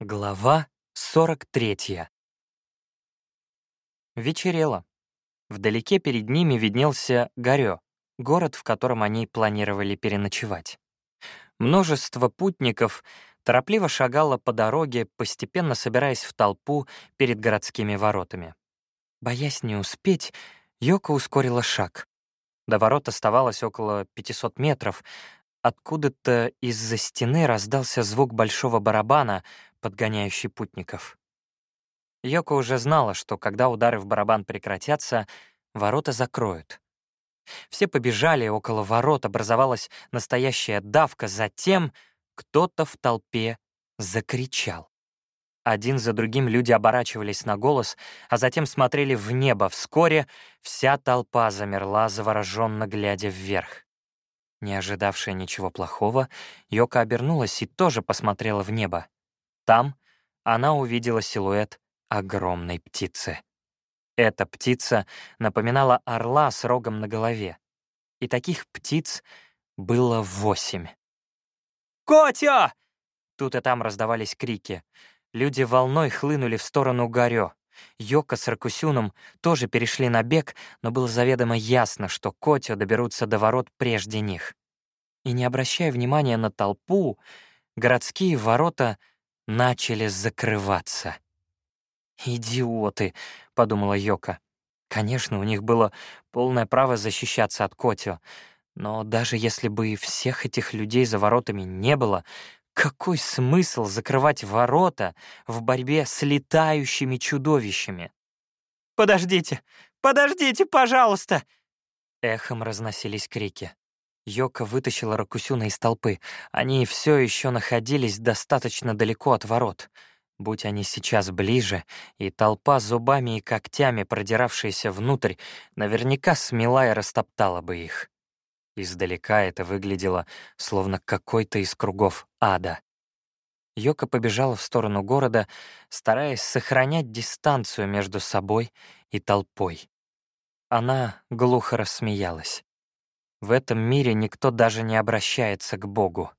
Глава 43 Вечерело. Вдалеке перед ними виднелся Горё, город, в котором они планировали переночевать. Множество путников торопливо шагало по дороге, постепенно собираясь в толпу перед городскими воротами. Боясь не успеть, Йока ускорила шаг. До ворот оставалось около 500 метров. Откуда-то из-за стены раздался звук большого барабана, подгоняющий путников. Йоко уже знала, что когда удары в барабан прекратятся, ворота закроют. Все побежали, около ворот образовалась настоящая давка, затем кто-то в толпе закричал. Один за другим люди оборачивались на голос, а затем смотрели в небо. Вскоре вся толпа замерла, завороженно глядя вверх. Не ожидавшая ничего плохого, Йока обернулась и тоже посмотрела в небо. Там она увидела силуэт огромной птицы. Эта птица напоминала орла с рогом на голове. И таких птиц было восемь. «Котя!» Тут и там раздавались крики. Люди волной хлынули в сторону Горё. Йока с Ракусюном тоже перешли на бег, но было заведомо ясно, что Котя доберутся до ворот прежде них. И не обращая внимания на толпу, городские ворота начали закрываться. «Идиоты!» — подумала Йока. Конечно, у них было полное право защищаться от Котио, но даже если бы всех этих людей за воротами не было, какой смысл закрывать ворота в борьбе с летающими чудовищами? «Подождите! Подождите, пожалуйста!» Эхом разносились крики. Йока вытащила Ракусюна из толпы. Они все еще находились достаточно далеко от ворот — Будь они сейчас ближе, и толпа зубами и когтями, продиравшаяся внутрь, наверняка смела и растоптала бы их. Издалека это выглядело, словно какой-то из кругов ада. Йока побежала в сторону города, стараясь сохранять дистанцию между собой и толпой. Она глухо рассмеялась. В этом мире никто даже не обращается к Богу.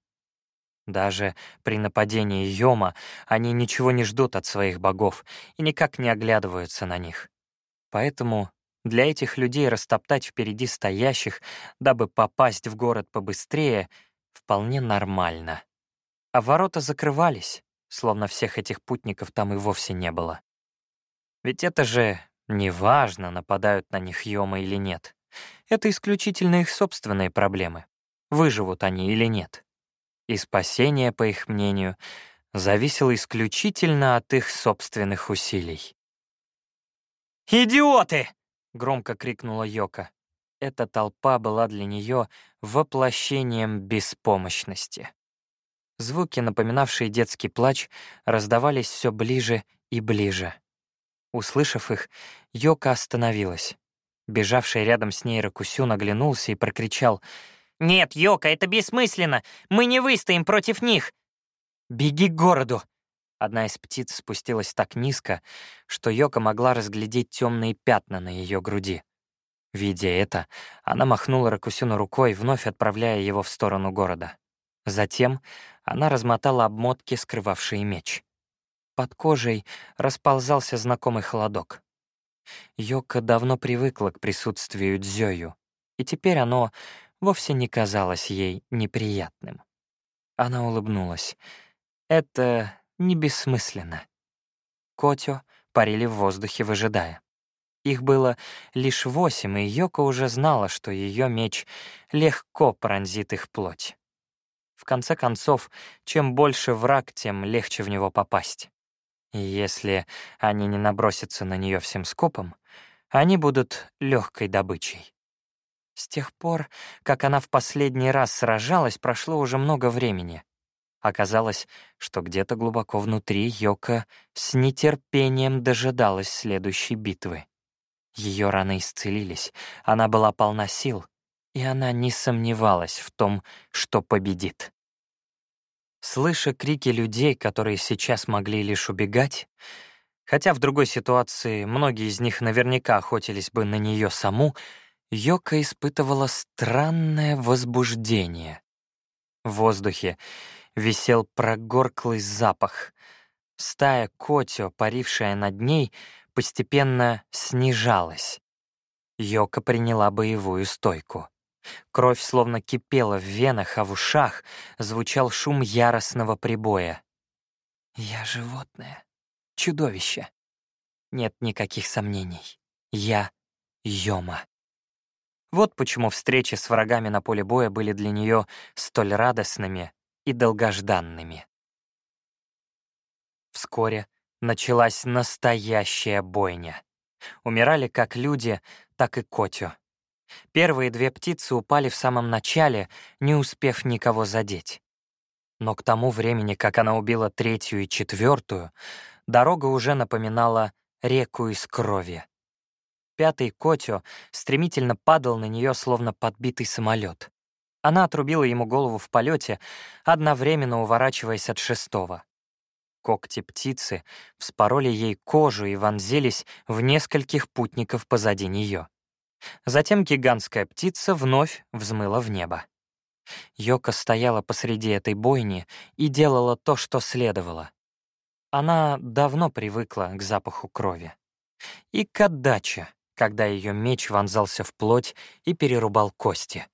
Даже при нападении Йома они ничего не ждут от своих богов и никак не оглядываются на них. Поэтому для этих людей растоптать впереди стоящих, дабы попасть в город побыстрее, вполне нормально. А ворота закрывались, словно всех этих путников там и вовсе не было. Ведь это же неважно, нападают на них Йома или нет. Это исключительно их собственные проблемы. Выживут они или нет и спасение, по их мнению, зависело исключительно от их собственных усилий. «Идиоты!» — громко крикнула Йока. Эта толпа была для нее воплощением беспомощности. Звуки, напоминавшие детский плач, раздавались все ближе и ближе. Услышав их, Йока остановилась. Бежавший рядом с ней Ракусю наглянулся и прокричал — «Нет, Йока, это бессмысленно! Мы не выстоим против них!» «Беги к городу!» Одна из птиц спустилась так низко, что Йока могла разглядеть темные пятна на ее груди. Видя это, она махнула Ракусюну рукой, вновь отправляя его в сторону города. Затем она размотала обмотки, скрывавшие меч. Под кожей расползался знакомый холодок. Йока давно привыкла к присутствию Дзёю, и теперь оно вовсе не казалось ей неприятным. Она улыбнулась. Это не бессмысленно. Котё парили в воздухе, выжидая. Их было лишь восемь, и Йоко уже знала, что ее меч легко пронзит их плоть. В конце концов, чем больше враг, тем легче в него попасть. Если они не набросятся на нее всем скопом, они будут легкой добычей. С тех пор, как она в последний раз сражалась, прошло уже много времени. Оказалось, что где-то глубоко внутри Йока с нетерпением дожидалась следующей битвы. Ее раны исцелились, она была полна сил, и она не сомневалась в том, что победит. Слыша крики людей, которые сейчас могли лишь убегать, хотя в другой ситуации многие из них наверняка охотились бы на нее саму, Йока испытывала странное возбуждение. В воздухе висел прогорклый запах. Стая Котё, парившая над ней, постепенно снижалась. Йока приняла боевую стойку. Кровь словно кипела в венах, а в ушах звучал шум яростного прибоя. «Я животное. Чудовище. Нет никаких сомнений. Я Йома». Вот почему встречи с врагами на поле боя были для нее столь радостными и долгожданными. Вскоре началась настоящая бойня. Умирали как люди, так и Котю. Первые две птицы упали в самом начале, не успев никого задеть. Но к тому времени, как она убила третью и четвертую, дорога уже напоминала реку из крови. Пятый Котю стремительно падал на нее, словно подбитый самолет. Она отрубила ему голову в полете, одновременно уворачиваясь от шестого. Когти птицы вспороли ей кожу и вонзились в нескольких путников позади нее. Затем гигантская птица вновь взмыла в небо. Йока стояла посреди этой бойни и делала то, что следовало. Она давно привыкла к запаху крови. И к отдаче, когда ее меч вонзался в плоть и перерубал кости.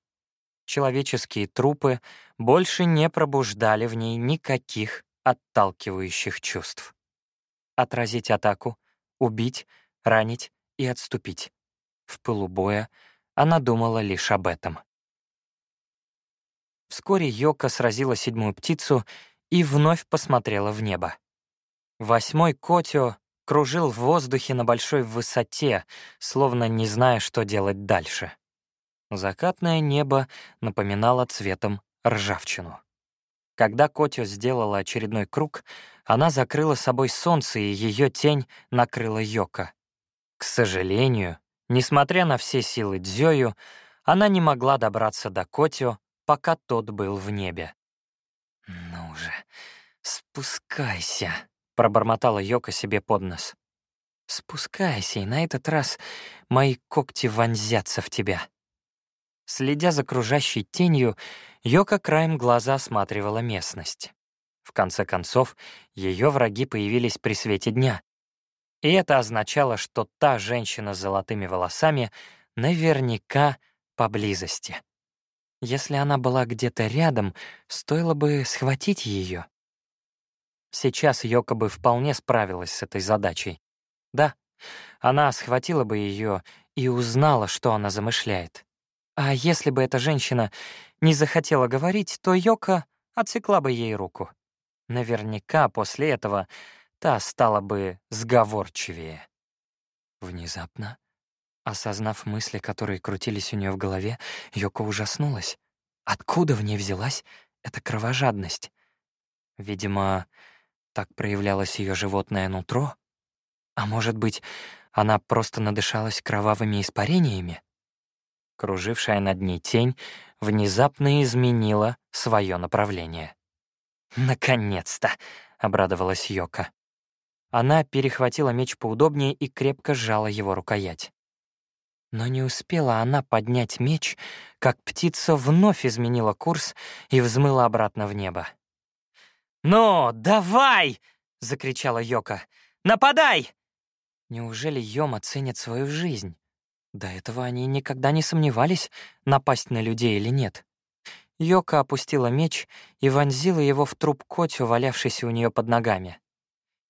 Человеческие трупы больше не пробуждали в ней никаких отталкивающих чувств. Отразить атаку, убить, ранить и отступить. В пылу боя она думала лишь об этом. Вскоре Йока сразила седьмую птицу и вновь посмотрела в небо. Восьмой Котио кружил в воздухе на большой высоте, словно не зная, что делать дальше. Закатное небо напоминало цветом ржавчину. Когда Котю сделала очередной круг, она закрыла собой солнце, и ее тень накрыла Йока. К сожалению, несмотря на все силы Дзёю, она не могла добраться до Котю, пока тот был в небе. «Ну же, спускайся», — пробормотала Йока себе под нос. «Спускайся, и на этот раз мои когти вонзятся в тебя». Следя за кружащей тенью, Йока краем глаза осматривала местность. В конце концов, ее враги появились при свете дня. И это означало, что та женщина с золотыми волосами наверняка поблизости. Если она была где-то рядом, стоило бы схватить ее. Сейчас Йока бы вполне справилась с этой задачей. Да, она схватила бы ее и узнала, что она замышляет. А если бы эта женщина не захотела говорить, то Йока отсекла бы ей руку. Наверняка после этого та стала бы сговорчивее. Внезапно, осознав мысли, которые крутились у нее в голове, Йока ужаснулась. Откуда в ней взялась эта кровожадность? Видимо, так проявлялось ее животное нутро? А может быть, она просто надышалась кровавыми испарениями? Кружившая над ней тень внезапно изменила свое направление. «Наконец-то!» — обрадовалась Йока. Она перехватила меч поудобнее и крепко сжала его рукоять. Но не успела она поднять меч, как птица вновь изменила курс и взмыла обратно в небо. «Ну, давай!» — закричала Йока. «Нападай!» Неужели Йома ценит свою жизнь? До этого они никогда не сомневались, напасть на людей или нет. Йока опустила меч и вонзила его в труп Котю, валявшийся у нее под ногами.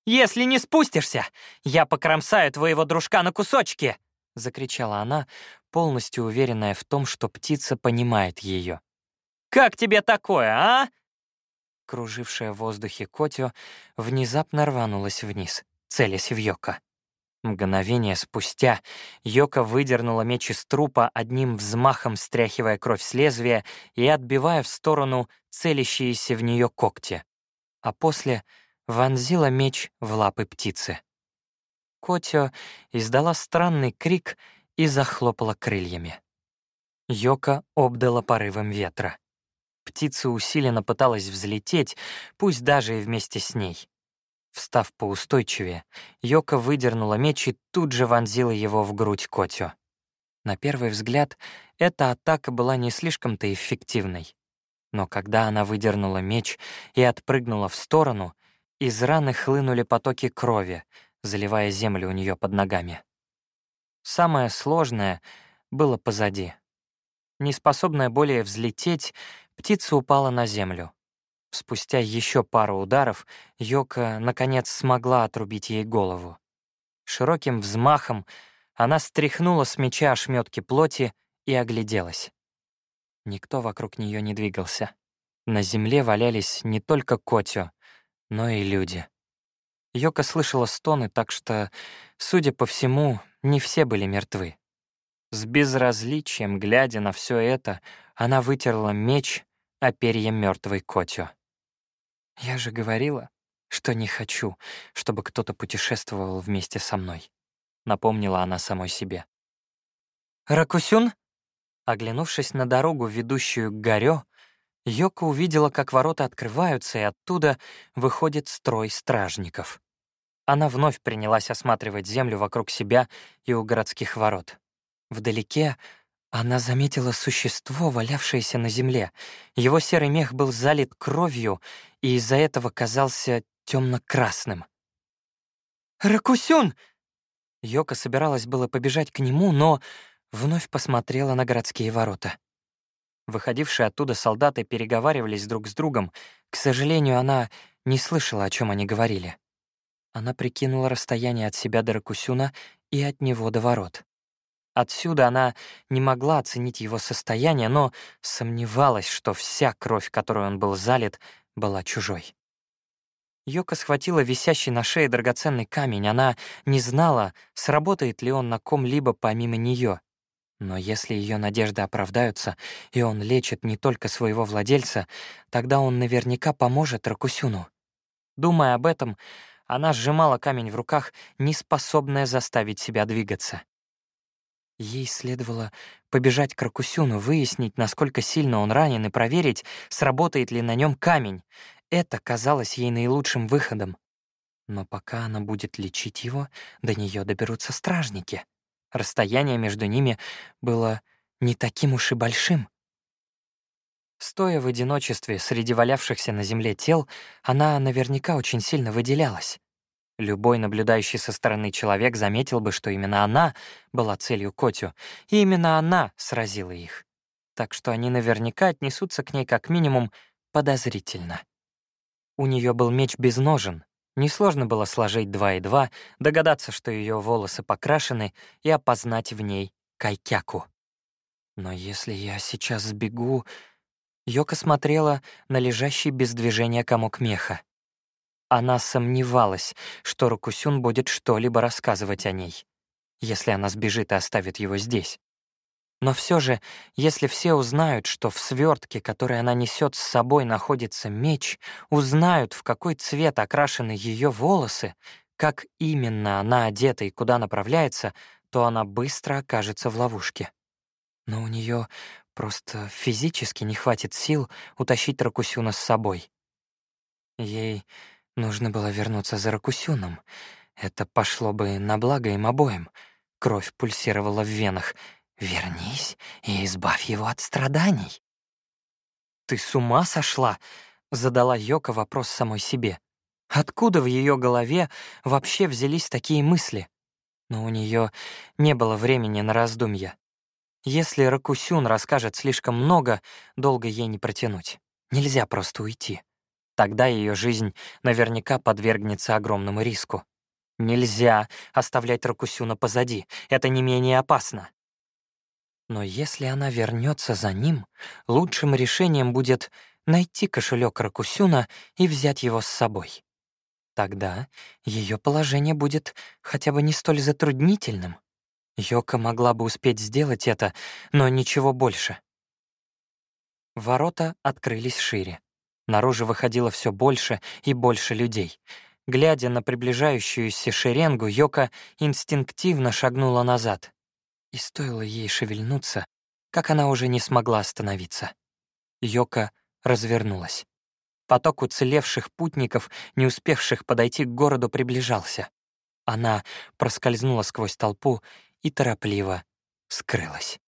«Если не спустишься, я покромсаю твоего дружка на кусочки!» — закричала она, полностью уверенная в том, что птица понимает ее. «Как тебе такое, а?» Кружившая в воздухе Котю внезапно рванулась вниз, целясь в Йока. Мгновение спустя Йока выдернула меч из трупа, одним взмахом стряхивая кровь с лезвия и отбивая в сторону целящиеся в нее когти, а после вонзила меч в лапы птицы. Котё издала странный крик и захлопала крыльями. Йока обдала порывом ветра. Птица усиленно пыталась взлететь, пусть даже и вместе с ней. Встав поустойчивее, Йока выдернула меч и тут же вонзила его в грудь Котю. На первый взгляд, эта атака была не слишком-то эффективной. Но когда она выдернула меч и отпрыгнула в сторону, Из раны хлынули потоки крови, заливая землю у нее под ногами. Самое сложное было позади. Неспособная более взлететь, птица упала на землю. Спустя еще пару ударов Йока, наконец, смогла отрубить ей голову. Широким взмахом она стряхнула с меча ошметки плоти и огляделась. Никто вокруг нее не двигался. На земле валялись не только Котю, но и люди. Йока слышала стоны, так что, судя по всему, не все были мертвы. С безразличием, глядя на все это, она вытерла меч о перья мертвой Котю. «Я же говорила, что не хочу, чтобы кто-то путешествовал вместе со мной», — напомнила она самой себе. «Ракусюн?» Оглянувшись на дорогу, ведущую к горё, Йока увидела, как ворота открываются, и оттуда выходит строй стражников. Она вновь принялась осматривать землю вокруг себя и у городских ворот. Вдалеке она заметила существо, валявшееся на земле. Его серый мех был залит кровью и из-за этого казался темно-красным. «Ракусюн!» Йока собиралась было побежать к нему, но вновь посмотрела на городские ворота. Выходившие оттуда солдаты переговаривались друг с другом. К сожалению, она не слышала, о чем они говорили. Она прикинула расстояние от себя до Ракусюна и от него до ворот. Отсюда она не могла оценить его состояние, но сомневалась, что вся кровь, которой он был залит, была чужой. Йока схватила висящий на шее драгоценный камень. Она не знала, сработает ли он на ком-либо помимо нее. Но если ее надежды оправдаются, и он лечит не только своего владельца, тогда он наверняка поможет Ракусюну. Думая об этом, она сжимала камень в руках, не способная заставить себя двигаться. Ей следовало побежать к Ракусюну, выяснить, насколько сильно он ранен, и проверить, сработает ли на нем камень. Это казалось ей наилучшим выходом. Но пока она будет лечить его, до нее доберутся стражники. Расстояние между ними было не таким уж и большим. Стоя в одиночестве среди валявшихся на земле тел, она наверняка очень сильно выделялась. Любой наблюдающий со стороны человек заметил бы, что именно она была целью Котю, и именно она сразила их. Так что они наверняка отнесутся к ней как минимум подозрительно. У нее был меч без ножен. Несложно было сложить два и два, догадаться, что ее волосы покрашены, и опознать в ней Кайкяку. Но если я сейчас сбегу... Йока смотрела на лежащий без движения комок меха. Она сомневалась, что Рокусюн будет что-либо рассказывать о ней, если она сбежит и оставит его здесь. Но все же, если все узнают, что в свертке, который она несет с собой, находится меч, узнают, в какой цвет окрашены ее волосы, как именно она одета и куда направляется, то она быстро окажется в ловушке. Но у нее просто физически не хватит сил утащить Ракусюна с собой. Ей Нужно было вернуться за Ракусюном. Это пошло бы на благо им обоим. Кровь пульсировала в венах. «Вернись и избавь его от страданий». «Ты с ума сошла?» — задала Йока вопрос самой себе. Откуда в ее голове вообще взялись такие мысли? Но у нее не было времени на раздумья. Если Ракусюн расскажет слишком много, долго ей не протянуть. Нельзя просто уйти. Тогда ее жизнь наверняка подвергнется огромному риску. Нельзя оставлять Ракусюна позади, это не менее опасно. Но если она вернется за ним, лучшим решением будет найти кошелек Ракусюна и взять его с собой. Тогда ее положение будет хотя бы не столь затруднительным. Йока могла бы успеть сделать это, но ничего больше. Ворота открылись шире. Наружу выходило все больше и больше людей. Глядя на приближающуюся шеренгу, Йока инстинктивно шагнула назад. И стоило ей шевельнуться, как она уже не смогла остановиться. Йока развернулась. Поток уцелевших путников, не успевших подойти к городу, приближался. Она проскользнула сквозь толпу и торопливо скрылась.